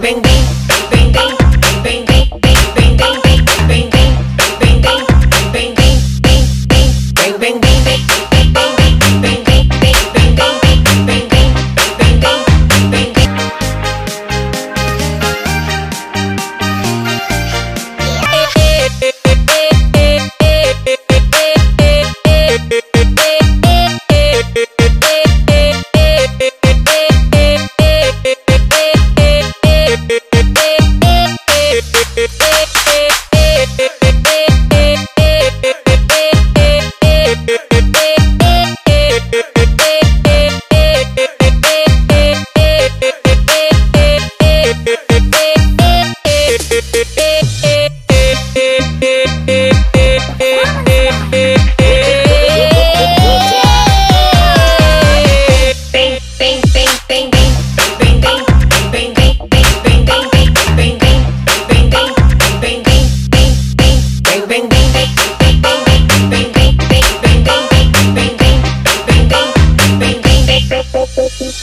bang, bang.